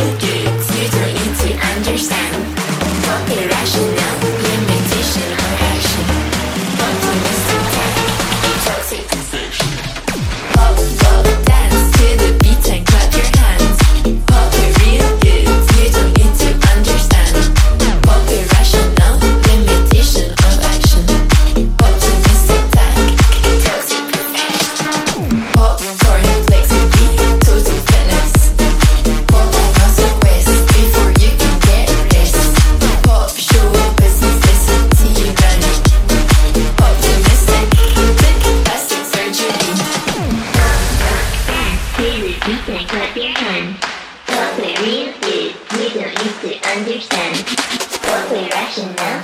Too deep to understand. Copy. human. What we real is, we don't need to understand. What we rational,